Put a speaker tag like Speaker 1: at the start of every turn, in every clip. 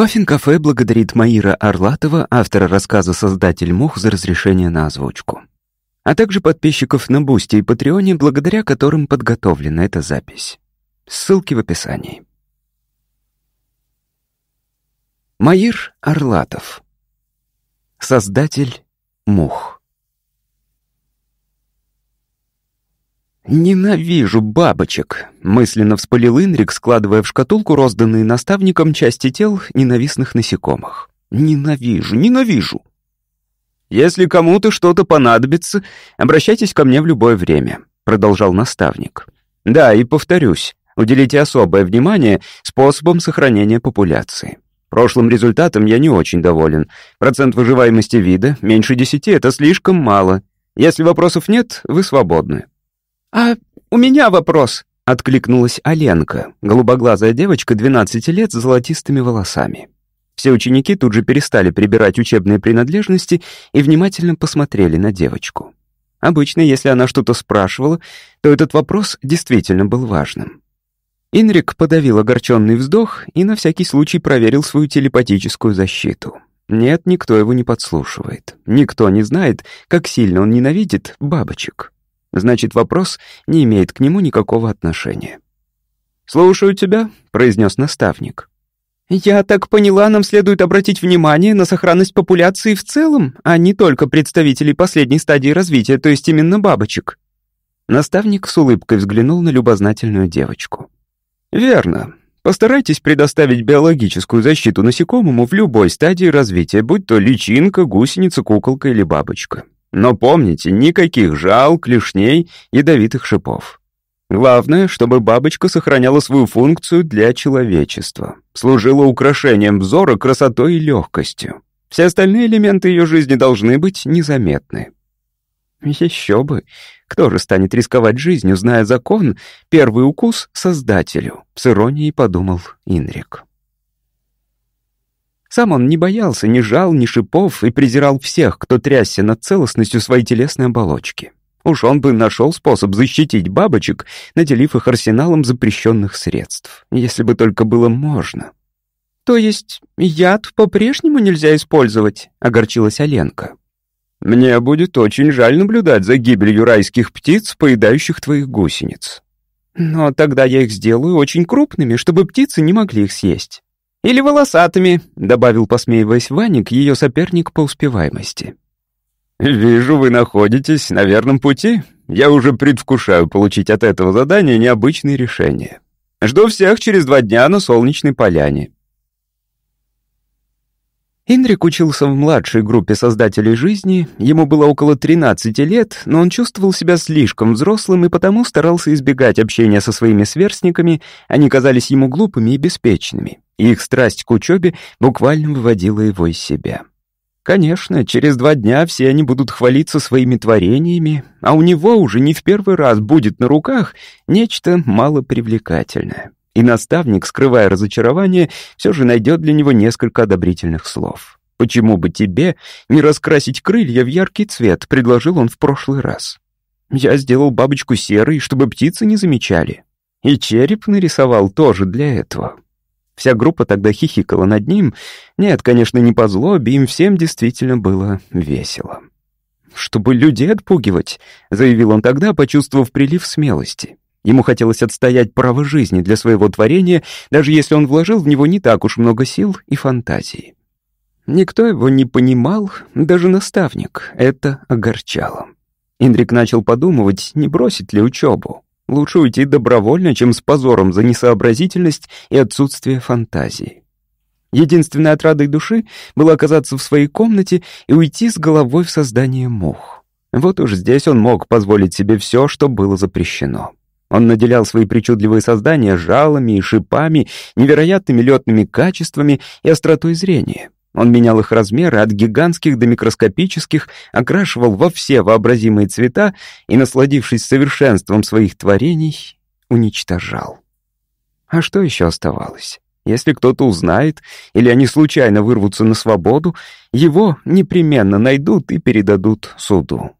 Speaker 1: Puffin Cafe благодарит Маира Орлатова, автора рассказа «Создатель мух» за разрешение на озвучку. А также подписчиков на Boosty и Patreon е, благодаря которым подготовлена эта запись. Ссылки в описании. Маир Орлатов. Создатель мух. «Ненавижу бабочек», — мысленно вспылил Инрик, складывая в шкатулку розданные наставником части тел ненавистных насекомых. «Ненавижу, ненавижу». «Если кому-то что-то понадобится, обращайтесь ко мне в любое время», — продолжал наставник. «Да, и повторюсь, уделите особое внимание способам сохранения популяции. Прошлым результатом я не очень доволен. Процент выживаемости вида меньше десяти — это слишком мало. Если вопросов нет, вы свободны». «А у меня вопрос», — откликнулась Аленка, голубоглазая девочка 12 лет с золотистыми волосами. Все ученики тут же перестали прибирать учебные принадлежности и внимательно посмотрели на девочку. Обычно, если она что-то спрашивала, то этот вопрос действительно был важным. Инрик подавил огорченный вздох и на всякий случай проверил свою телепатическую защиту. Нет, никто его не подслушивает. Никто не знает, как сильно он ненавидит бабочек. Значит, вопрос не имеет к нему никакого отношения. «Слушаю тебя», — произнес наставник. «Я так поняла, нам следует обратить внимание на сохранность популяции в целом, а не только представителей последней стадии развития, то есть именно бабочек». Наставник с улыбкой взглянул на любознательную девочку. «Верно. Постарайтесь предоставить биологическую защиту насекомому в любой стадии развития, будь то личинка, гусеница, куколка или бабочка. Но помните, никаких жал, клешней, ядовитых шипов. Главное, чтобы бабочка сохраняла свою функцию для человечества, служила украшением взора красотой и легкостью. Все остальные элементы ее жизни должны быть незаметны. Еще бы. Кто же станет рисковать жизнью, зная закон, первый укус — создателю, с иронией подумал Инрик. Сам он не боялся ни жал, ни шипов и презирал всех, кто трясся над целостностью своей телесной оболочки. Уж он бы нашел способ защитить бабочек, наделив их арсеналом запрещенных средств, если бы только было можно. «То есть яд по-прежнему нельзя использовать?» — огорчилась Оленка. «Мне будет очень жаль наблюдать за гибелью райских птиц, поедающих твоих гусениц». «Но тогда я их сделаю очень крупными, чтобы птицы не могли их съесть». «Или волосатыми», — добавил, посмеиваясь Ваник, ее соперник по успеваемости. «Вижу, вы находитесь на верном пути. Я уже предвкушаю получить от этого задания необычные решения. Жду всех через два дня на солнечной поляне». Инрик учился в младшей группе создателей жизни, ему было около 13 лет, но он чувствовал себя слишком взрослым и потому старался избегать общения со своими сверстниками, они казались ему глупыми и беспечными и их страсть к учебе буквально выводила его из себя. Конечно, через два дня все они будут хвалиться своими творениями, а у него уже не в первый раз будет на руках нечто малопривлекательное. И наставник, скрывая разочарование, все же найдет для него несколько одобрительных слов. «Почему бы тебе не раскрасить крылья в яркий цвет?» — предложил он в прошлый раз. «Я сделал бабочку серой, чтобы птицы не замечали. И череп нарисовал тоже для этого. Вся группа тогда хихикала над ним. Нет, конечно, не по злобе, им всем действительно было весело. «Чтобы людей отпугивать», — заявил он тогда, почувствовав прилив смелости. Ему хотелось отстоять право жизни для своего творения, даже если он вложил в него не так уж много сил и фантазии. Никто его не понимал, даже наставник. Это огорчало. Индрик начал подумывать, не бросить ли учебу. Лучше уйти добровольно, чем с позором за несообразительность и отсутствие фантазии. Единственной отрадой души было оказаться в своей комнате и уйти с головой в создание мух. Вот уж здесь он мог позволить себе все, что было запрещено. Он наделял свои причудливые создания жалами и шипами, невероятными летными качествами и остротой зрения. Он менял их размеры от гигантских до микроскопических, окрашивал во все вообразимые цвета и, насладившись совершенством своих творений, уничтожал. А что еще оставалось? Если кто-то узнает, или они случайно вырвутся на свободу, его непременно найдут и передадут суду.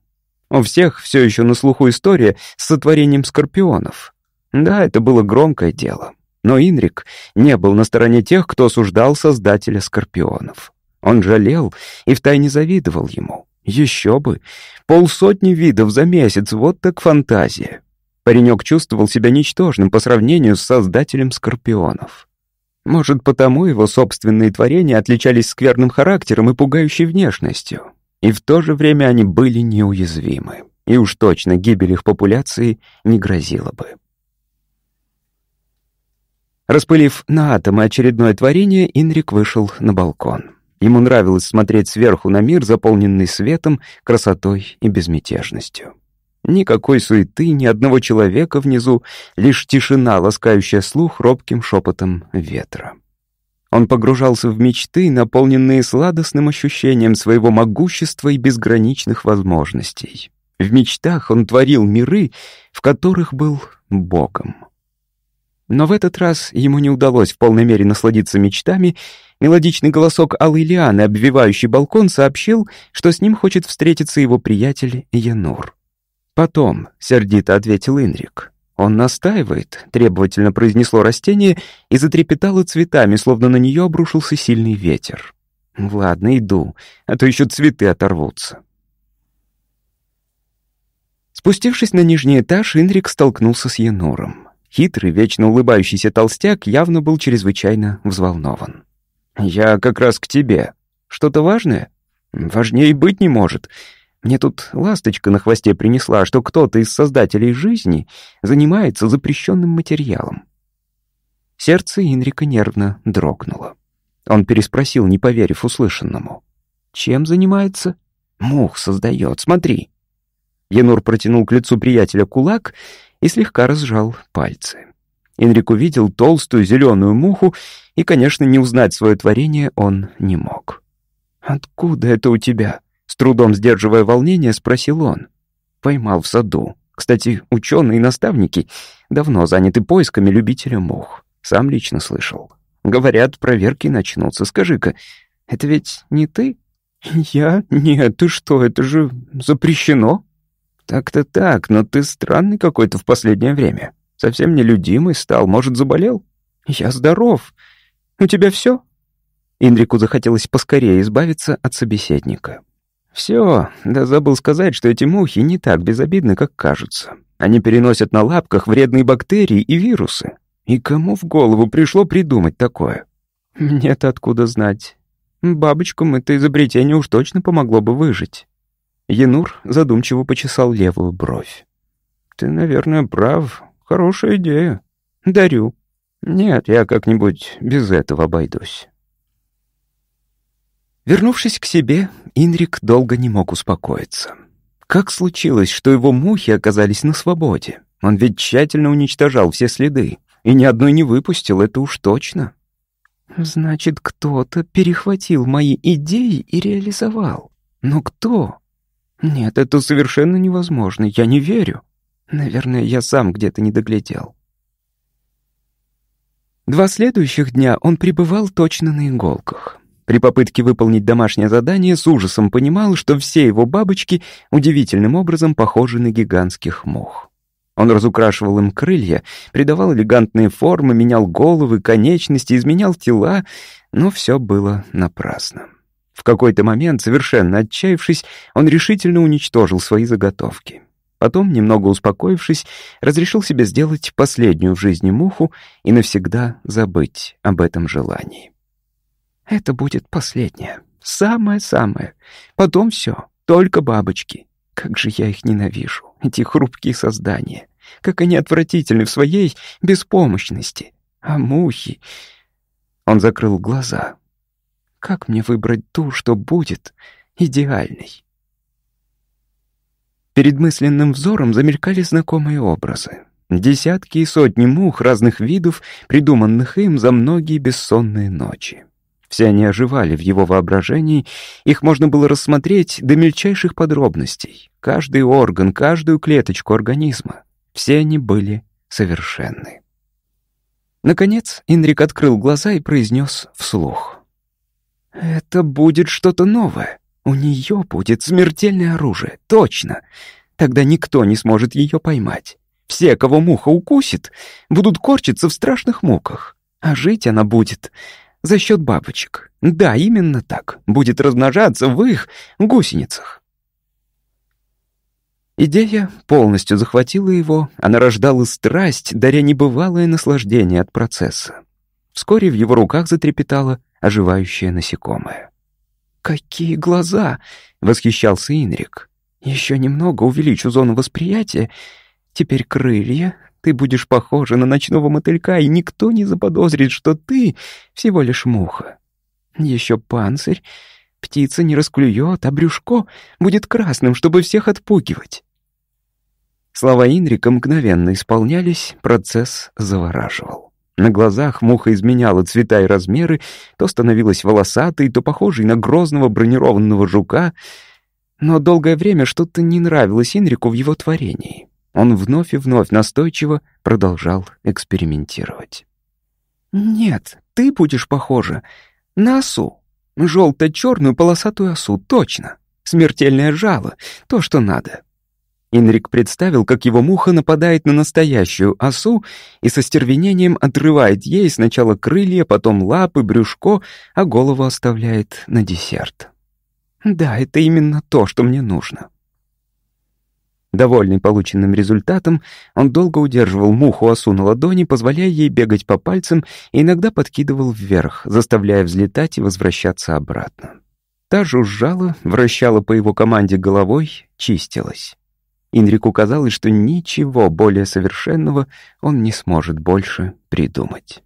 Speaker 1: У всех все еще на слуху история с сотворением скорпионов. Да, это было громкое дело. Но Инрик не был на стороне тех, кто осуждал создателя скорпионов. Он жалел и втайне завидовал ему. Еще бы! Полсотни видов за месяц, вот так фантазия. Паренек чувствовал себя ничтожным по сравнению с создателем скорпионов. Может, потому его собственные творения отличались скверным характером и пугающей внешностью. И в то же время они были неуязвимы. И уж точно гибель их популяции не грозила бы. Распылив на атомы очередное творение, Инрик вышел на балкон. Ему нравилось смотреть сверху на мир, заполненный светом, красотой и безмятежностью. Никакой суеты, ни одного человека внизу, лишь тишина, ласкающая слух робким шепотом ветра. Он погружался в мечты, наполненные сладостным ощущением своего могущества и безграничных возможностей. В мечтах он творил миры, в которых был Богом. Но в этот раз ему не удалось в полной мере насладиться мечтами. Мелодичный голосок Аллы Лианы, обвивающий балкон, сообщил, что с ним хочет встретиться его приятель Янур. «Потом», — сердито ответил Инрик. «Он настаивает», — требовательно произнесло растение и затрепетало цветами, словно на нее обрушился сильный ветер. «Ладно, иду, а то еще цветы оторвутся». Спустившись на нижний этаж, Инрик столкнулся с Януром. Хитрый, вечно улыбающийся толстяк явно был чрезвычайно взволнован. «Я как раз к тебе. Что-то важное? Важнее быть не может. Мне тут ласточка на хвосте принесла, что кто-то из создателей жизни занимается запрещенным материалом». Сердце Инрика нервно дрогнуло. Он переспросил, не поверив услышанному. «Чем занимается?» «Мух создает, смотри». Янур протянул к лицу приятеля кулак и слегка разжал пальцы. Энрик увидел толстую зеленую муху, и, конечно, не узнать свое творение он не мог. «Откуда это у тебя?» Трудом сдерживая волнение, спросил он. Поймал в саду. Кстати, ученые и наставники давно заняты поисками любителя мух. Сам лично слышал. Говорят, проверки начнутся. Скажи-ка, это ведь не ты? Я? Нет, ты что, это же запрещено. «Так-то так, но ты странный какой-то в последнее время. Совсем нелюдимый стал, может, заболел?» «Я здоров. У тебя все?» Индрику захотелось поскорее избавиться от собеседника. «Все, да забыл сказать, что эти мухи не так безобидны, как кажутся. Они переносят на лапках вредные бактерии и вирусы. И кому в голову пришло придумать такое? Мне-то откуда знать? Бабочкам это изобретение уж точно помогло бы выжить. Янур задумчиво почесал левую бровь. «Ты, наверное, прав. Хорошая идея. Дарю. Нет, я как-нибудь без этого обойдусь». Вернувшись к себе, Инрик долго не мог успокоиться. Как случилось, что его мухи оказались на свободе? Он ведь тщательно уничтожал все следы, и ни одной не выпустил, это уж точно. Значит, кто-то перехватил мои идеи и реализовал. Но кто? Нет, это совершенно невозможно, я не верю. Наверное, я сам где-то не доглядел. Два следующих дня он пребывал точно на иголках. При попытке выполнить домашнее задание с ужасом понимал, что все его бабочки удивительным образом похожи на гигантских мух. Он разукрашивал им крылья, придавал элегантные формы, менял головы, конечности, изменял тела, но все было напрасно. В какой-то момент, совершенно отчаявшись, он решительно уничтожил свои заготовки. Потом, немного успокоившись, разрешил себе сделать последнюю в жизни муху и навсегда забыть об этом желании. Это будет последнее, самое-самое. Потом все, только бабочки. Как же я их ненавижу, эти хрупкие создания. Как они отвратительны в своей беспомощности. А мухи... Он закрыл глаза, как мне выбрать ту, что будет идеальной? Перед мысленным взором замелькали знакомые образы. Десятки и сотни мух разных видов, придуманных им за многие бессонные ночи. Все они оживали в его воображении, их можно было рассмотреть до мельчайших подробностей. Каждый орган, каждую клеточку организма. Все они были совершенны. Наконец Инрик открыл глаза и произнес вслух — это будет что-то новое. У нее будет смертельное оружие, точно. Тогда никто не сможет ее поймать. Все, кого муха укусит, будут корчиться в страшных муках. А жить она будет за счет бабочек. Да, именно так. Будет размножаться в их гусеницах. Идея полностью захватила его, она рождала страсть, даря небывалое наслаждение от процесса. Вскоре в его руках затрепетало оживающее насекомое. «Какие глаза!» — восхищался Инрик. «Еще немного увеличу зону восприятия. Теперь крылья. Ты будешь похожа на ночного мотылька, и никто не заподозрит, что ты всего лишь муха. Еще панцирь. Птица не расклюет, а брюшко будет красным, чтобы всех отпугивать. Слова Инрика мгновенно исполнялись, процесс завораживал. На глазах муха изменяла цвета и размеры, то становилась волосатой, то похожей на грозного бронированного жука, но долгое время что-то не нравилось Инрику в его творении. Он вновь и вновь настойчиво продолжал экспериментировать. «Нет, ты будешь похожа на осу. Желто-черную полосатую осу, точно. Смертельное жало, то, что надо. Инрик представил, как его муха нападает на настоящую осу и со стервенением отрывает ей сначала крылья, потом лапы, брюшко, а голову оставляет на десерт. Да, это именно то, что мне нужно. Довольный полученным результатом, он долго удерживал муху-осу на ладони, позволяя ей бегать по пальцам и иногда подкидывал вверх, заставляя взлетать и возвращаться обратно. Та жужжала, вращала по его команде головой, чистилась. Инрику казалось, что ничего более совершенного он не сможет больше придумать.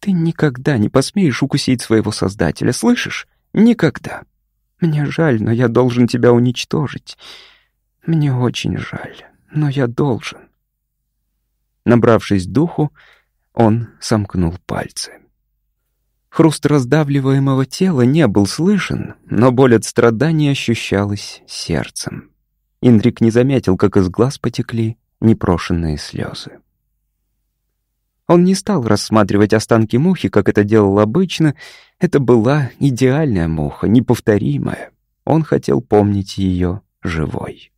Speaker 1: «Ты никогда не посмеешь укусить своего создателя, слышишь? Никогда. Мне жаль, но я должен тебя уничтожить. Мне очень жаль, но я должен». Набравшись духу, он сомкнул пальцы. Хруст раздавливаемого тела не был слышен, но боль от страданий ощущалась сердцем. Индрик не заметил, как из глаз потекли непрошенные слезы. Он не стал рассматривать останки мухи, как это делал обычно. Это была идеальная муха, неповторимая. Он хотел помнить ее живой.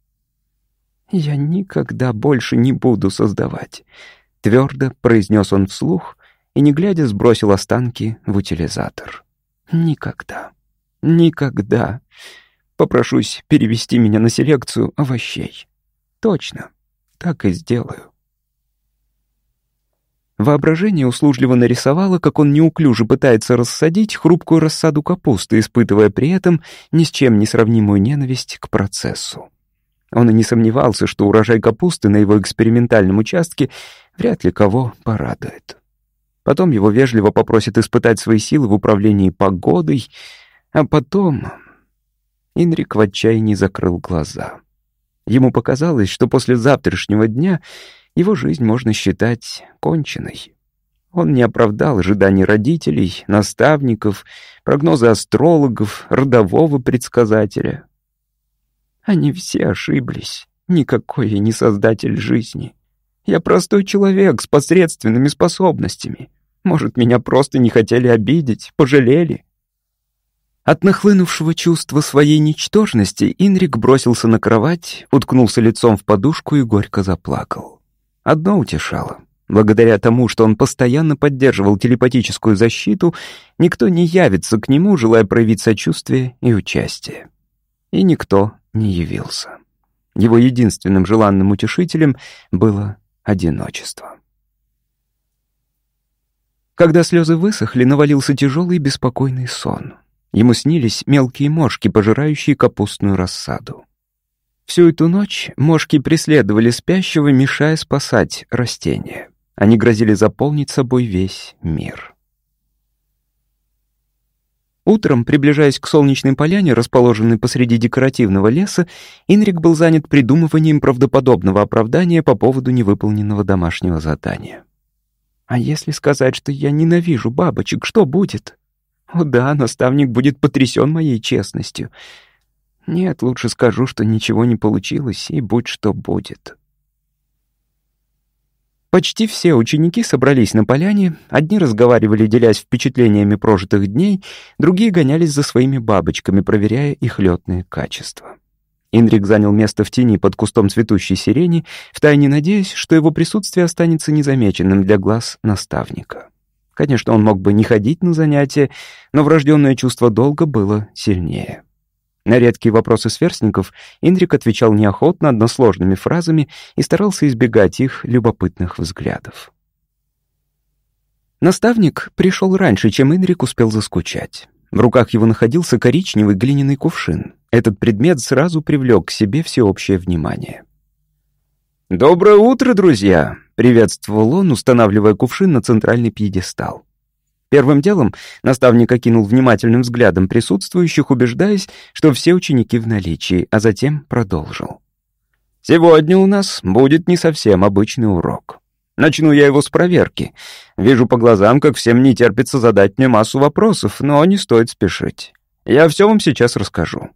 Speaker 1: «Я никогда больше не буду создавать», — твердо произнес он вслух и, не глядя, сбросил останки в утилизатор. «Никогда, никогда Попрошусь перевести меня на селекцию овощей. Точно, так и сделаю. Воображение услужливо нарисовало, как он неуклюже пытается рассадить хрупкую рассаду капусты, испытывая при этом ни с чем не сравнимую ненависть к процессу. Он и не сомневался, что урожай капусты на его экспериментальном участке вряд ли кого порадует. Потом его вежливо попросят испытать свои силы в управлении погодой, а потом Инрик в отчаянии закрыл глаза. Ему показалось, что после завтрашнего дня его жизнь можно считать конченной. Он не оправдал ожиданий родителей, наставников, прогнозы астрологов, родового предсказателя. Они все ошиблись. Никакой я не создатель жизни. Я простой человек с посредственными способностями. Может, меня просто не хотели обидеть, пожалели. От нахлынувшего чувства своей ничтожности Инрик бросился на кровать, уткнулся лицом в подушку и горько заплакал. Одно утешало. Благодаря тому, что он постоянно поддерживал телепатическую защиту, никто не явится к нему, желая проявить сочувствие и участие. И никто не явился. Его единственным желанным утешителем было одиночество. Когда слезы высохли, навалился тяжелый беспокойный сон — Ему снились мелкие мошки, пожирающие капустную рассаду. Всю эту ночь мошки преследовали спящего, мешая спасать растения. Они грозили заполнить собой весь мир. Утром, приближаясь к солнечной поляне, расположенной посреди декоративного леса, Инрик был занят придумыванием правдоподобного оправдания по поводу невыполненного домашнего задания. «А если сказать, что я ненавижу бабочек, что будет?» О да, наставник будет потрясен моей честностью. Нет, лучше скажу, что ничего не получилось, и будь что будет. Почти все ученики собрались на поляне, одни разговаривали, делясь впечатлениями прожитых дней, другие гонялись за своими бабочками, проверяя их летные качества. Инрик занял место в тени под кустом цветущей сирени, втайне надеясь, что его присутствие останется незамеченным для глаз наставника. Конечно, он мог бы не ходить на занятия, но врожденное чувство долга было сильнее. На редкие вопросы сверстников Инрик отвечал неохотно, односложными фразами и старался избегать их любопытных взглядов. Наставник пришел раньше, чем Инрик успел заскучать. В руках его находился коричневый глиняный кувшин. Этот предмет сразу привлек к себе всеобщее внимание. «Доброе утро, друзья!» — приветствовал он, устанавливая кувшин на центральный пьедестал. Первым делом наставник окинул внимательным взглядом присутствующих, убеждаясь, что все ученики в наличии, а затем продолжил. «Сегодня у нас будет не совсем обычный урок. Начну я его с проверки. Вижу по глазам, как всем не терпится задать мне массу вопросов, но не стоит спешить. Я все вам сейчас расскажу.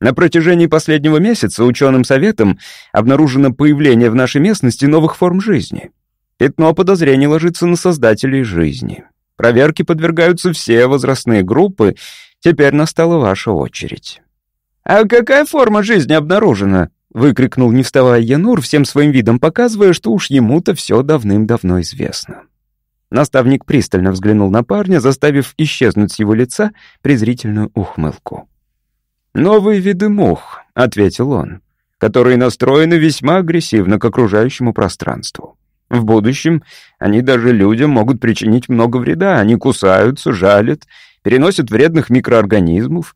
Speaker 1: На протяжении последнего месяца ученым советом обнаружено появление в нашей местности новых форм жизни. Пятно подозрений ложится на создателей жизни. Проверке подвергаются все возрастные группы. Теперь настала ваша очередь. «А какая форма жизни обнаружена?» — выкрикнул, не вставая Янур, всем своим видом показывая, что уж ему-то все давным-давно известно. Наставник пристально взглянул на парня, заставив исчезнуть с его лица презрительную ухмылку. «Новые виды мух», — ответил он, «которые настроены весьма агрессивно к окружающему пространству. В будущем они даже людям могут причинить много вреда. Они кусаются, жалят, переносят вредных микроорганизмов.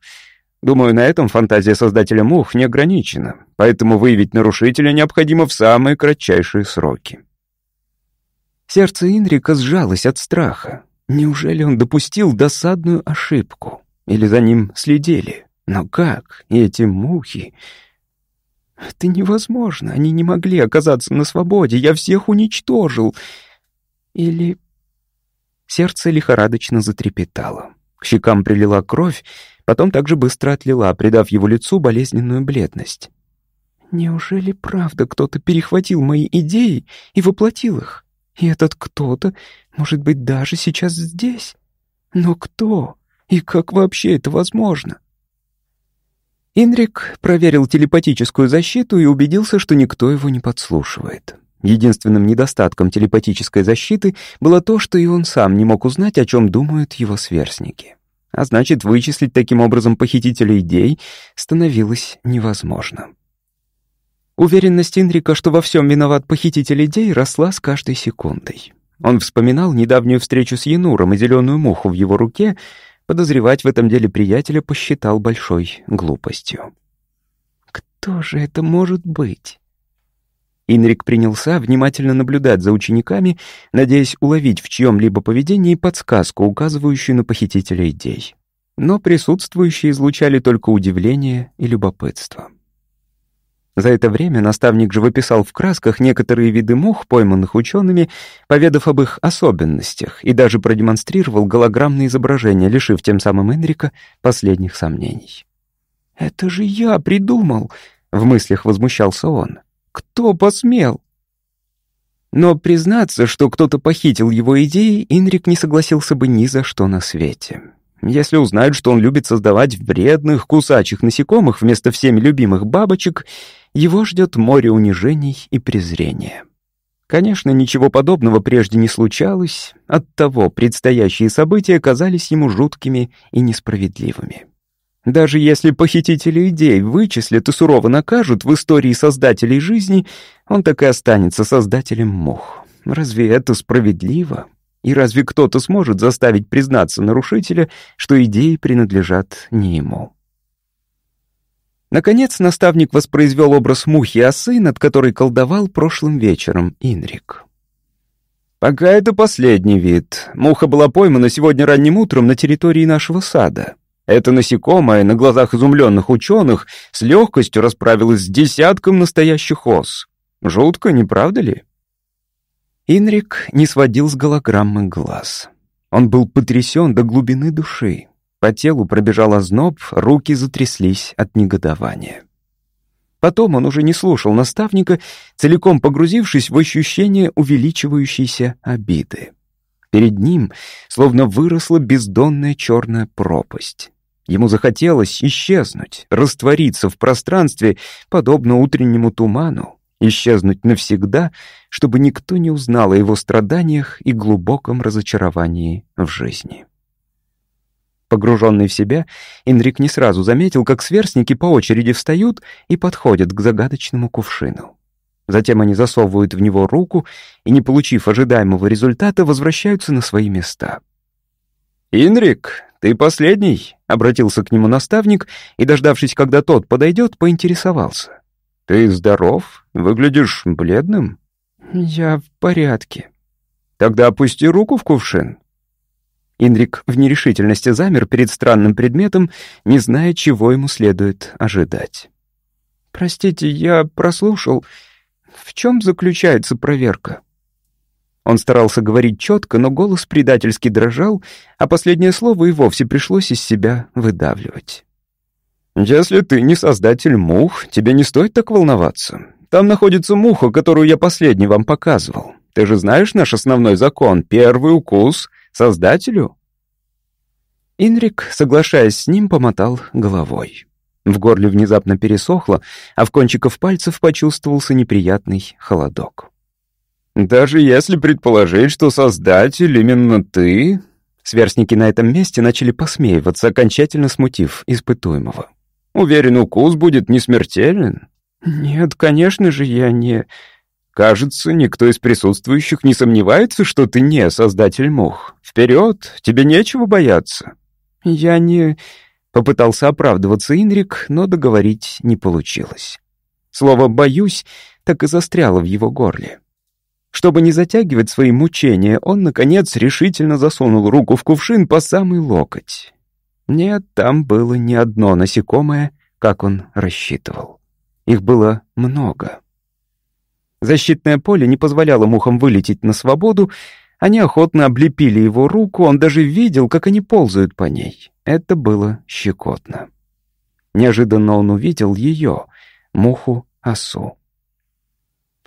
Speaker 1: Думаю, на этом фантазия создателя мух не ограничена, поэтому выявить нарушителя необходимо в самые кратчайшие сроки». Сердце Инрика сжалось от страха. Неужели он допустил досадную ошибку? Или за ним следили? Но как? Эти мухи... Это невозможно. Они не могли оказаться на свободе. Я всех уничтожил. Или... Сердце лихорадочно затрепетало. К щекам прилила кровь, потом также быстро отлила, придав его лицу болезненную бледность. Неужели правда кто-то перехватил мои идеи и воплотил их? И этот кто-то, может быть, даже сейчас здесь? Но кто? И как вообще это возможно? Инрик проверил телепатическую защиту и убедился, что никто его не подслушивает. Единственным недостатком телепатической защиты было то, что и он сам не мог узнать, о чем думают его сверстники. А значит, вычислить таким образом похитителя идей становилось невозможно. Уверенность Инрика, что во всем виноват похититель идей, росла с каждой секундой. Он вспоминал недавнюю встречу с Януром и зеленую муху в его руке, Подозревать в этом деле приятеля посчитал большой глупостью. «Кто же это может быть?» Инрик принялся внимательно наблюдать за учениками, надеясь уловить в чьем-либо поведении подсказку, указывающую на похитителя идей. Но присутствующие излучали только удивление и любопытство. За это время наставник же выписал в красках некоторые виды мух, пойманных учеными, поведав об их особенностях, и даже продемонстрировал голограммные изображения, лишив тем самым Энрика последних сомнений. «Это же я придумал!» — в мыслях возмущался он. «Кто посмел?» Но признаться, что кто-то похитил его идеи, Инрик не согласился бы ни за что на свете. Если узнают, что он любит создавать вредных, кусачих насекомых вместо всеми любимых бабочек, его ждет море унижений и презрения. Конечно, ничего подобного прежде не случалось, оттого предстоящие события казались ему жуткими и несправедливыми. Даже если похитители идей вычислят и сурово накажут в истории создателей жизни, он так и останется создателем мух. Разве это справедливо? И разве кто-то сможет заставить признаться нарушителя, что идеи принадлежат не ему? Наконец наставник воспроизвел образ мухи осы, над которой колдовал прошлым вечером Инрик. «Пока это последний вид. Муха была поймана сегодня ранним утром на территории нашего сада. Это насекомое на глазах изумленных ученых с легкостью расправилось с десятком настоящих ос. Жутко, не правда ли?» Инрик не сводил с голограммы глаз. Он был потрясен до глубины души. По телу пробежал озноб, руки затряслись от негодования. Потом он уже не слушал наставника, целиком погрузившись в ощущение увеличивающейся обиды. Перед ним словно выросла бездонная черная пропасть. Ему захотелось исчезнуть, раствориться в пространстве, подобно утреннему туману, исчезнуть навсегда, чтобы никто не узнал о его страданиях и глубоком разочаровании в жизни. Погруженный в себя, Инрик не сразу заметил, как сверстники по очереди встают и подходят к загадочному кувшину. Затем они засовывают в него руку и, не получив ожидаемого результата, возвращаются на свои места. «Инрик, ты последний?» — обратился к нему наставник и, дождавшись, когда тот подойдет, поинтересовался. «Ты здоров? Выглядишь бледным?»
Speaker 2: «Я в порядке».
Speaker 1: «Тогда опусти руку в кувшин».
Speaker 2: Инрик в нерешительности замер перед странным предметом, не зная, чего ему следует ожидать. «Простите, я прослушал. В чем заключается проверка?» Он старался говорить четко, но голос предательски дрожал, а последнее слово и вовсе пришлось из себя выдавливать.
Speaker 1: «Если ты не создатель мух, тебе не стоит так волноваться. Там находится муха, которую я последний вам показывал. Ты же знаешь наш основной закон — первый укус создателю?»
Speaker 2: Инрик, соглашаясь с ним, помотал головой. В горле внезапно пересохло, а в кончиках пальцев почувствовался неприятный холодок.
Speaker 1: «Даже если предположить, что создатель именно ты...»
Speaker 2: Сверстники на этом месте начали посмеиваться, окончательно смутив испытуемого.
Speaker 1: «Уверен, укус будет не смертелен?»
Speaker 2: «Нет, конечно же, я не...»
Speaker 1: «Кажется, никто из присутствующих не сомневается, что ты не создатель мух. Вперед, тебе нечего бояться».
Speaker 2: «Я не...» — попытался оправдываться Инрик, но договорить не получилось. Слово «боюсь» так и застряло в его горле. Чтобы не затягивать свои мучения, он, наконец, решительно засунул руку в кувшин по самый локоть. Нет, там было не одно насекомое, как он рассчитывал. Их было много. Защитное поле не позволяло мухам вылететь на свободу, они охотно облепили его руку, он даже видел, как они ползают по ней. Это было щекотно. Неожиданно он увидел ее, муху-осу.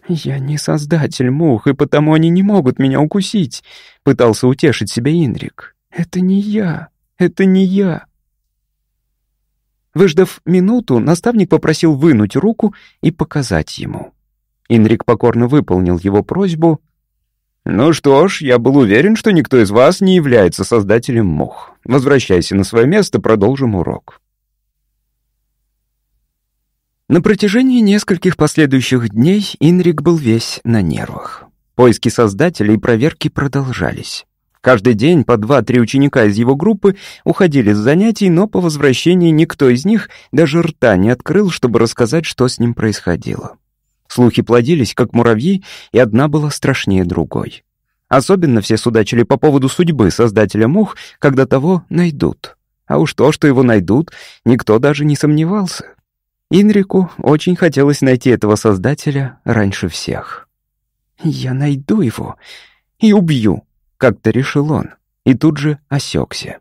Speaker 2: «Я не создатель мух, и потому они не могут меня укусить», — пытался утешить себя Инрик. «Это не я, это не я». Выждав минуту, наставник попросил вынуть руку и показать ему. Инрик покорно выполнил его просьбу.
Speaker 1: «Ну что ж, я был уверен, что никто из вас не является создателем мух. Возвращайся на свое место, продолжим урок».
Speaker 2: На протяжении нескольких последующих дней Инрик был весь на нервах. Поиски создателей и проверки продолжались. Каждый день по два-три ученика из его группы уходили с занятий, но по возвращении никто из них даже рта не открыл, чтобы рассказать, что с ним происходило. Слухи плодились, как муравьи, и одна была страшнее другой. Особенно все судачили по поводу судьбы создателя мух, когда того найдут. А уж то, что его найдут, никто даже не сомневался. Инрику очень хотелось найти этого создателя раньше всех. «Я найду его и убью», — как-то решил он, и тут же осекся.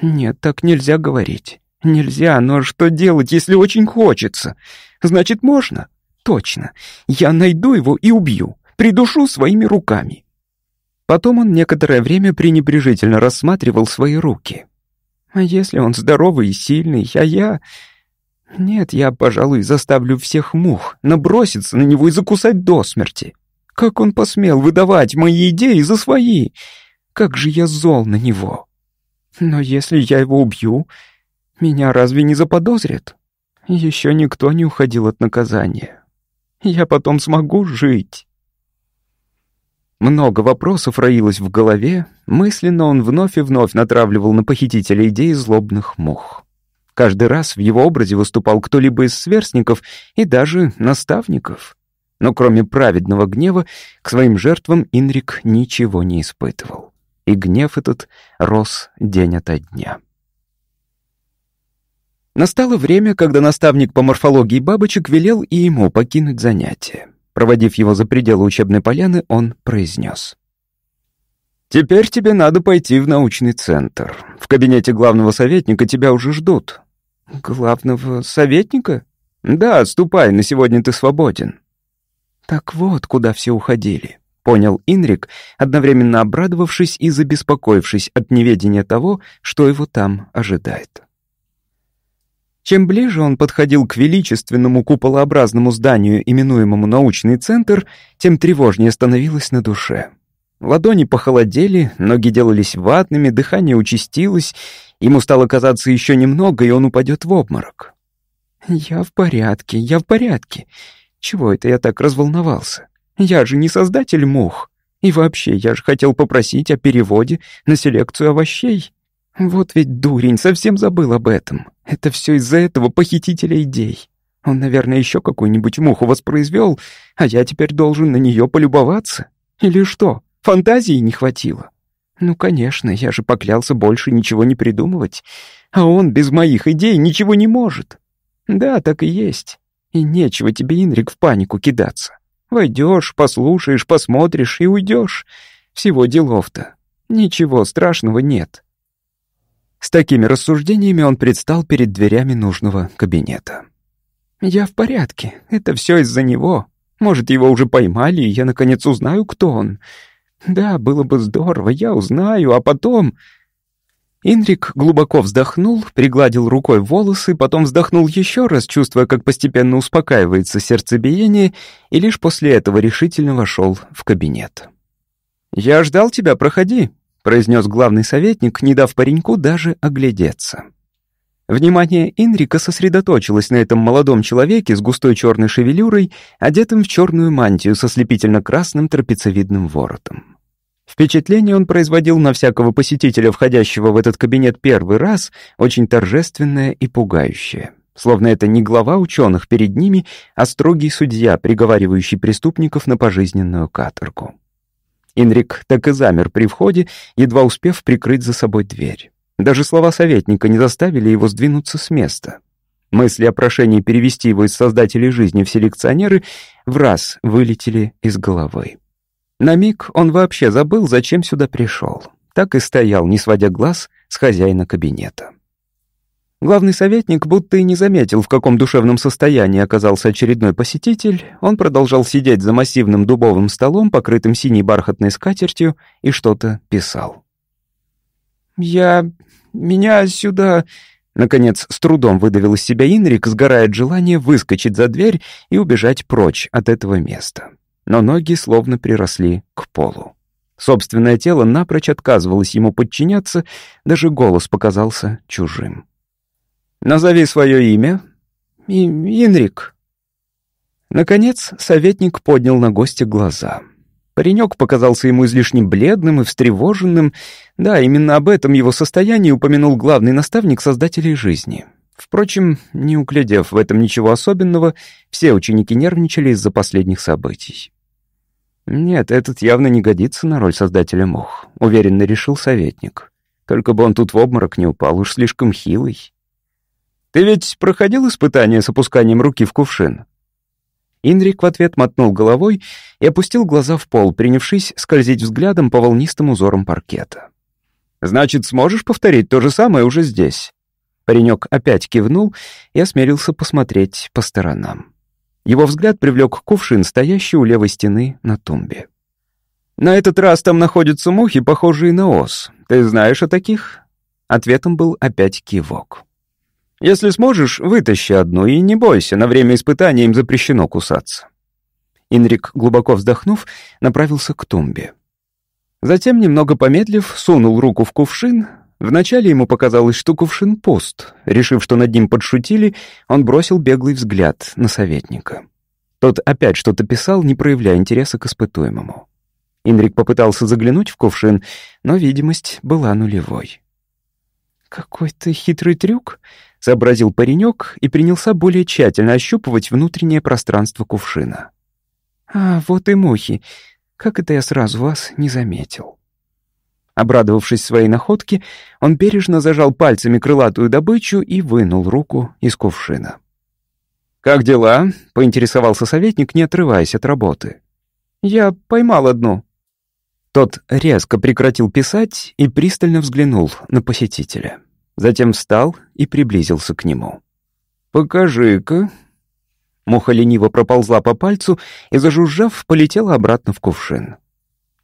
Speaker 2: «Нет, так нельзя говорить. Нельзя, но что делать, если очень хочется? Значит, можно? Точно. Я найду его и убью, придушу своими руками». Потом он некоторое время пренебрежительно рассматривал свои руки. «А если он здоровый и сильный, а я...» Нет, я, пожалуй, заставлю всех мух наброситься на него и закусать до смерти. Как он посмел выдавать мои идеи за свои? Как же я зол на него. Но если я его убью, меня разве не заподозрят? Еще никто не уходил от наказания. Я потом смогу жить. Много вопросов роилось в голове, мысленно он вновь и вновь натравливал на похитителя идей злобных мух. Каждый раз в его образе выступал кто-либо из сверстников и даже наставников. Но кроме праведного гнева, к своим жертвам Инрик ничего не испытывал. И гнев этот рос день ото дня. Настало время, когда наставник по морфологии бабочек велел и ему покинуть занятие. Проводив его за пределы учебной поляны, он произнес. «Теперь тебе надо пойти в научный центр. В кабинете главного советника тебя уже ждут. «Главного советника?» «Да, ступай, на сегодня ты свободен». «Так вот, куда все уходили», — понял Инрик, одновременно обрадовавшись и забеспокоившись от неведения того, что его там ожидает. Чем ближе он подходил к величественному куполообразному зданию, именуемому научный центр, тем тревожнее становилось на душе. Ладони похолодели, ноги делались ватными, дыхание участилось, ему стало казаться еще немного, и он упадет в обморок. «Я в порядке, я в порядке. Чего это я так разволновался? Я же не создатель мух. И вообще, я же хотел попросить о переводе на селекцию овощей. Вот ведь дурень, совсем забыл об этом. Это все из-за этого похитителя идей. Он, наверное, еще какую-нибудь муху воспроизвел, а я теперь должен на нее полюбоваться. Или что, фантазии не хватило? Ну, конечно, я же поклялся больше ничего не придумывать. А он без моих идей ничего не может. Да, так и есть. И нечего тебе, Инрик, в панику кидаться. Войдешь, послушаешь, посмотришь и уйдешь. Всего делов-то. Ничего страшного нет. С такими рассуждениями он предстал перед дверями нужного кабинета. «Я в порядке. Это все из-за него. Может, его уже поймали, и я, наконец, узнаю, кто он. Да, было бы здорово, я узнаю, а потом...» Инрик глубоко вздохнул, пригладил рукой волосы, потом вздохнул еще раз, чувствуя, как постепенно успокаивается сердцебиение, и лишь после этого решительно вошел в кабинет. «Я ждал тебя, проходи», — произнес главный советник, не дав пареньку даже оглядеться. Внимание Инрика сосредоточилось на этом молодом человеке с густой черной шевелюрой, одетым в черную мантию со слепительно-красным трапециевидным воротом. Впечатление он производил на всякого посетителя, входящего в этот кабинет первый раз, очень торжественное и пугающее. Словно это не глава ученых перед ними, а строгий судья, приговаривающий преступников на пожизненную каторгу. Инрик так и замер при входе, едва успев прикрыть за собой дверь. Даже слова советника не заставили его сдвинуться с места. Мысли о прошении перевести его из создателей жизни в селекционеры в раз вылетели из головы. На миг он вообще забыл, зачем сюда пришел. Так и стоял, не сводя глаз с хозяина кабинета. Главный советник будто и не заметил, в каком душевном состоянии оказался очередной посетитель. Он продолжал сидеть за массивным дубовым столом, покрытым синей бархатной скатертью, и что-то писал. «Я... меня сюда...» Наконец, с трудом выдавил из себя Инрик, сгорая от желания выскочить за дверь и убежать прочь от этого места. Но ноги словно приросли к полу. Собственное тело напрочь отказывалось ему подчиняться, даже голос показался чужим. «Назови свое имя». И «Инрик». Наконец, советник поднял на гостя глаза. Паренек показался ему излишне бледным и встревоженным. Да, именно об этом его состоянии упомянул главный наставник создателей жизни. Впрочем, не углядев в этом ничего особенного, все ученики нервничали из-за последних событий. «Нет, этот явно не годится на роль создателя мох», — уверенно решил советник. «Только бы он тут в обморок не упал, уж слишком хилый». Ты ведь проходил испытание с опусканием руки в кувшин?» Инрик в ответ мотнул головой и опустил глаза в пол, принявшись скользить взглядом по волнистым узорам паркета. «Значит, сможешь повторить то же самое уже здесь?» Паренек опять кивнул и осмелился посмотреть по сторонам. Его взгляд привлек кувшин, стоящий у левой стены на тумбе. «На этот раз там находятся мухи, похожие на ос. Ты знаешь о таких?» Ответом был опять кивок. Если сможешь, вытащи одну и не бойся, на время испытания им запрещено кусаться». Инрик, глубоко вздохнув, направился к тумбе. Затем, немного помедлив, сунул руку в кувшин. Вначале ему показалось, что кувшин пуст. Решив, что над ним подшутили, он бросил беглый взгляд на советника. Тот опять что-то писал, не проявляя интереса к испытуемому. Инрик попытался заглянуть в кувшин, но видимость была нулевой. «Какой-то хитрый трюк», — сообразил паренек и принялся более тщательно ощупывать внутреннее пространство кувшина. «А, вот и мухи. Как это я сразу вас не заметил?» Обрадовавшись своей находке, он бережно зажал пальцами крылатую добычу и вынул руку из кувшина. «Как дела?» — поинтересовался советник, не отрываясь от работы. «Я поймал одну». Тот резко прекратил писать и пристально взглянул на посетителя. Затем встал и приблизился к нему. «Покажи-ка». Муха лениво проползла по пальцу и, зажужжав, полетела обратно в кувшин.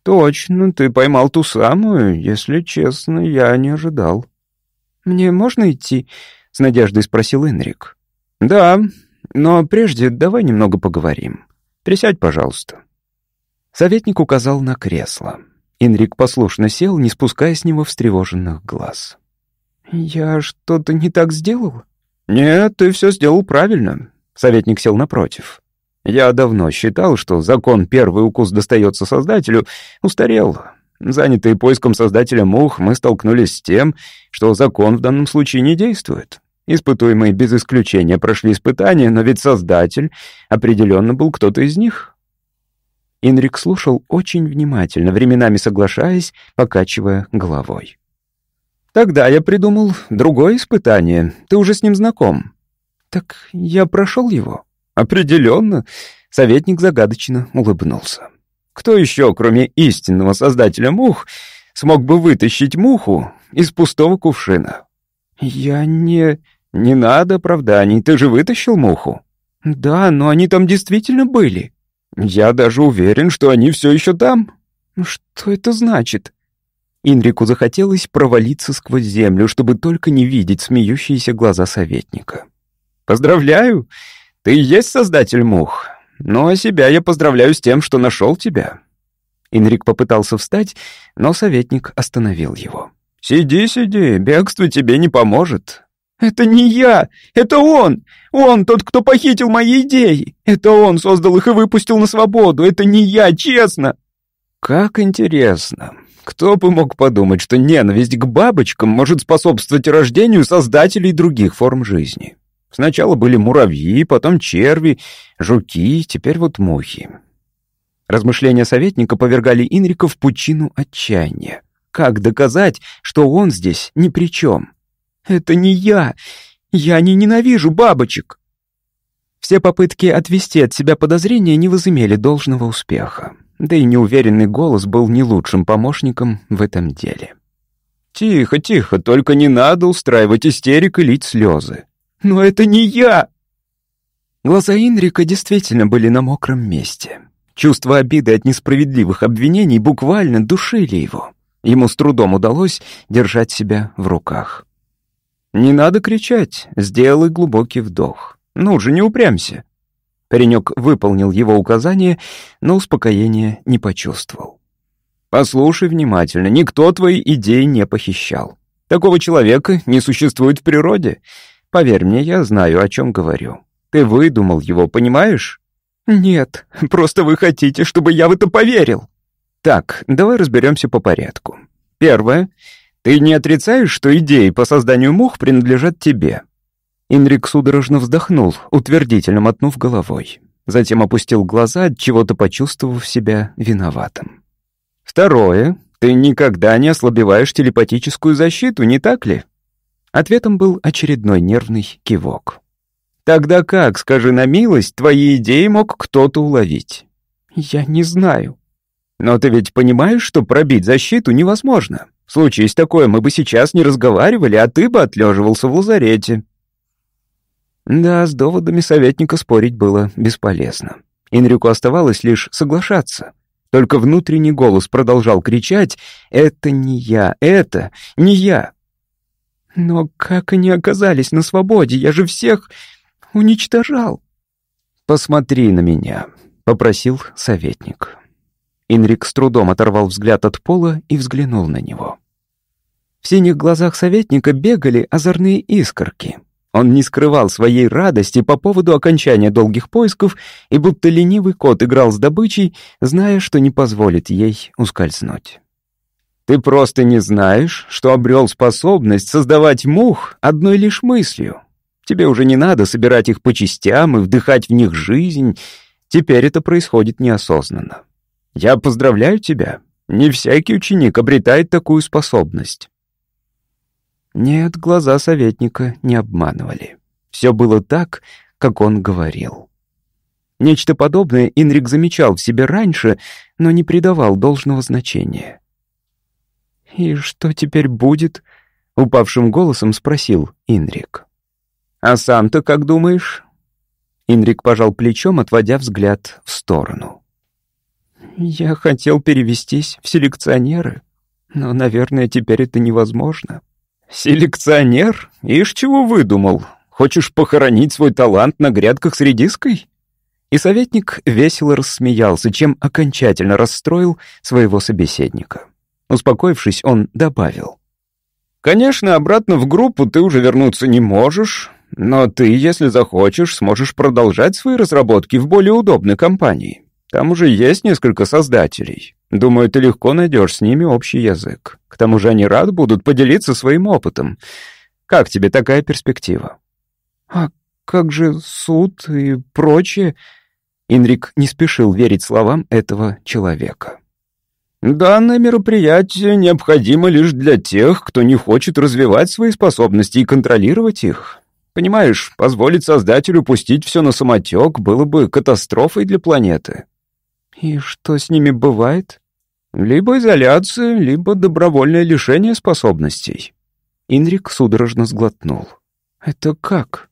Speaker 2: «Точно, ты поймал ту самую. Если честно, я не ожидал». «Мне можно идти?
Speaker 1: с надеждой спросил Энрик. «Да, но прежде давай немного поговорим. Присядь, пожалуйста». Советник указал на кресло. Инрик послушно сел, не спуская с него встревоженных глаз. «Я что-то не так сделал?» «Нет, ты все сделал правильно». Советник сел напротив. «Я давно считал, что закон «первый укус достается создателю» устарел. Занятые поиском создателя мух, мы столкнулись с тем, что закон в данном случае не действует. Испытуемые без исключения прошли испытания, но ведь создатель определенно был кто-то из них. Инрик слушал очень внимательно, временами соглашаясь, покачивая головой. «Тогда я придумал другое испытание. Ты уже с ним знаком». «Так я прошел его?» «Определенно». Советник загадочно улыбнулся. «Кто еще, кроме истинного создателя мух, смог бы вытащить муху из пустого кувшина?» «Я не...» «Не надо оправданий, ты же вытащил муху». «Да, но они там действительно были». «Я даже уверен, что они все еще там». «Что это значит?» Инрику захотелось провалиться сквозь землю, чтобы только не видеть смеющиеся глаза советника. «Поздравляю! Ты и есть создатель мух. Но себя я поздравляю с тем, что нашел тебя». Инрик попытался встать, но советник остановил его. «Сиди, сиди, бегство тебе не поможет. «Это не я! Это он! Он тот, кто похитил мои идеи! Это он создал их и выпустил на свободу! Это не я, честно!» «Как интересно! Кто бы мог подумать, что ненависть к бабочкам может способствовать рождению создателей других форм жизни? Сначала были муравьи, потом черви, жуки, теперь вот мухи». Размышления советника повергали Инрика в пучину отчаяния. Как доказать, что он здесь ни при чем? «Это не я! Я не ненавижу бабочек!» Все попытки отвести от себя подозрения не возымели должного успеха. Да и неуверенный голос был не лучшим помощником в этом деле. «Тихо, тихо, только не надо устраивать истерик и лить слезы». «Но это не я!» Глаза Инрика действительно были на мокром месте. Чувство обиды от несправедливых обвинений буквально душили его. Ему с трудом удалось держать себя в руках. «Не надо кричать, сделай глубокий вдох. Ну же, не упрямься». Паренек выполнил его указание, но успокоения не почувствовал. «Послушай внимательно, никто твои идеи не похищал. Такого человека не существует в природе. Поверь мне, я знаю, о чем говорю. Ты выдумал его, понимаешь?» «Нет, просто вы хотите, чтобы я в это поверил». «Так, давай разберемся по порядку. Первое — ты не отрицаешь, что идеи по созданию мух принадлежат тебе?» Инрик судорожно вздохнул, утвердительно мотнув головой. Затем опустил глаза, от чего-то почувствовав себя виноватым. «Второе. Ты никогда не ослабеваешь телепатическую защиту, не так ли?» Ответом был очередной нервный кивок. «Тогда как, скажи на милость, твои идеи мог кто-то уловить?» «Я не знаю». «Но ты ведь понимаешь, что пробить защиту невозможно?» Случись такое, мы бы сейчас не разговаривали, а ты бы отлеживался в лазарете». Да, с доводами советника спорить было бесполезно. Инрику оставалось лишь соглашаться. Только внутренний голос продолжал кричать «Это не я, это не я». «Но как они оказались на свободе? Я же всех уничтожал». «Посмотри на меня», — попросил советник. Инрик с трудом оторвал взгляд от пола и взглянул на него. В синих глазах советника бегали озорные искорки. Он не скрывал своей радости по поводу окончания долгих поисков и будто ленивый кот играл с добычей, зная, что не позволит ей ускользнуть. «Ты просто не знаешь, что обрел способность создавать мух одной лишь мыслью. Тебе уже не надо собирать их по частям и вдыхать в них жизнь. Теперь это происходит неосознанно. Я поздравляю тебя. Не всякий ученик обретает такую способность. Нет, глаза советника не обманывали. Все было так, как он говорил. Нечто подобное Инрик замечал в себе раньше, но не придавал должного значения. «И что теперь будет?» — упавшим голосом спросил Инрик. «А сам-то как думаешь?» Инрик пожал плечом, отводя взгляд в сторону. Я хотел перевестись в селекционеры, но, наверное, теперь это невозможно. «Селекционер? Ишь, чего выдумал? Хочешь похоронить свой талант на грядках с редиской?» И советник весело рассмеялся, чем окончательно расстроил своего собеседника. Успокоившись, он добавил. «Конечно, обратно в группу ты уже вернуться не можешь, но ты, если захочешь, сможешь продолжать свои разработки в более удобной компании. Там уже есть несколько создателей. Думаю, ты легко найдешь с ними общий язык. К тому же они рады будут поделиться своим опытом. Как тебе такая перспектива?»
Speaker 2: «А как же суд и прочее?» Инрик не спешил верить словам этого человека.
Speaker 1: «Данное мероприятие необходимо лишь для тех, кто не хочет развивать свои способности и контролировать их. Понимаешь, позволить Создателю пустить все на самотек было бы катастрофой для планеты».
Speaker 2: «И что с ними бывает?»
Speaker 1: «Либо изоляция, либо добровольное лишение способностей».
Speaker 2: Инрик судорожно сглотнул. «Это как?»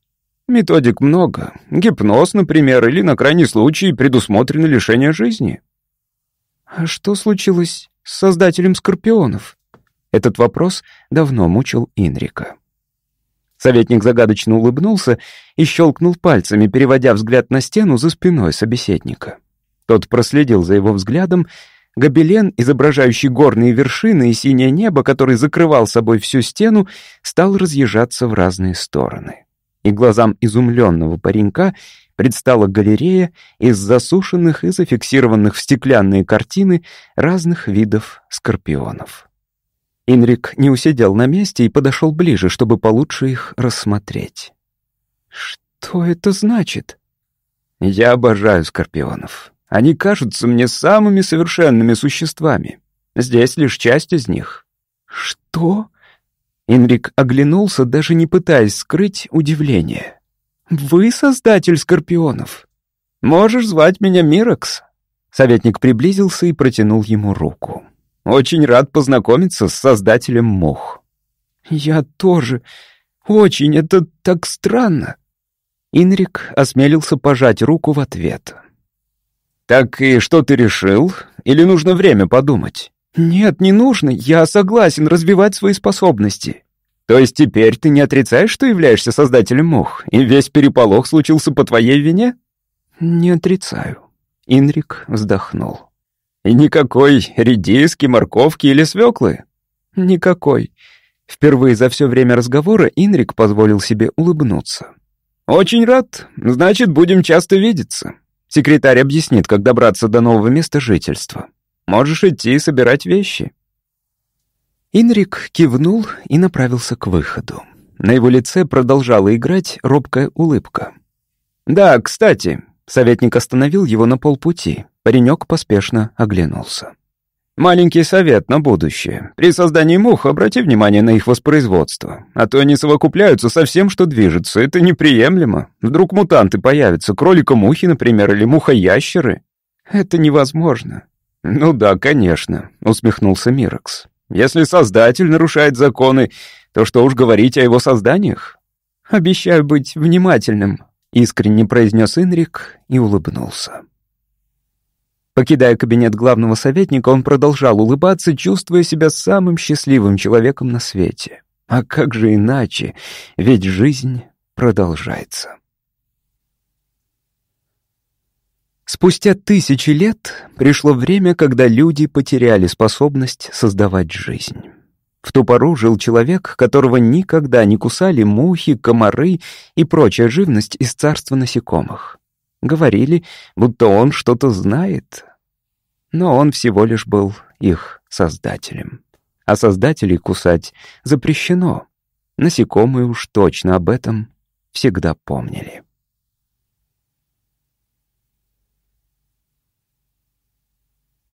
Speaker 1: Методик много. Гипноз, например, или, на крайний случай, предусмотрено лишение жизни.
Speaker 2: А что случилось с создателем скорпионов? Этот вопрос давно мучил Инрика. Советник загадочно улыбнулся и щелкнул пальцами, переводя взгляд на стену за спиной собеседника. Тот проследил за его взглядом. Гобелен, изображающий горные вершины и синее небо, который закрывал собой всю стену, стал разъезжаться в разные стороны и глазам изумленного паренька предстала галерея из засушенных и зафиксированных в стеклянные картины разных видов скорпионов. Инрик не усидел на месте и подошел ближе, чтобы получше их рассмотреть. «Что это значит?»
Speaker 1: «Я обожаю скорпионов. Они кажутся мне самыми совершенными существами. Здесь лишь часть из них».
Speaker 2: «Что?» Инрик оглянулся, даже не пытаясь скрыть удивление. «Вы создатель скорпионов?»
Speaker 1: «Можешь звать меня Миракс». Советник приблизился и протянул ему руку. «Очень рад познакомиться с создателем мух».
Speaker 2: «Я тоже. Очень. Это так странно».
Speaker 1: Инрик осмелился пожать руку в ответ. «Так и что ты решил? Или нужно время подумать?»
Speaker 2: «Нет, не нужно. Я согласен развивать свои способности».
Speaker 1: «То есть теперь ты не отрицаешь, что являешься создателем мух, и весь переполох случился по твоей вине?»
Speaker 2: «Не отрицаю». Инрик вздохнул.
Speaker 1: «И никакой редиски, морковки или свеклы?»
Speaker 2: «Никакой». Впервые за все время разговора Инрик позволил себе улыбнуться.
Speaker 1: «Очень рад. Значит, будем часто видеться. Секретарь объяснит, как добраться до нового места жительства. Можешь идти и собирать вещи».
Speaker 2: Инрик кивнул и направился к выходу. На его лице продолжала играть робкая улыбка.
Speaker 1: «Да, кстати», — советник остановил его на полпути. Паренек поспешно оглянулся. «Маленький совет на будущее. При создании мух обрати внимание на их воспроизводство. А то они совокупляются со всем, что движется. Это неприемлемо. Вдруг мутанты появятся, кролика-мухи, например, или муха-ящеры.
Speaker 2: Это невозможно.
Speaker 1: «Ну да, конечно», — усмехнулся Миракс. «Если Создатель нарушает законы, то что уж говорить о его созданиях?»
Speaker 2: «Обещаю быть внимательным», — искренне произнес Инрик и улыбнулся. Покидая кабинет главного советника, он продолжал улыбаться, чувствуя себя самым счастливым человеком на свете. А как же иначе, ведь жизнь продолжается. Спустя тысячи лет пришло время, когда люди потеряли способность создавать жизнь. В ту пору жил человек, которого никогда не кусали мухи, комары и прочая живность из царства насекомых. Говорили, будто он что-то знает. Но он всего лишь был их создателем. А создателей кусать запрещено. Насекомые уж точно об этом всегда помнили.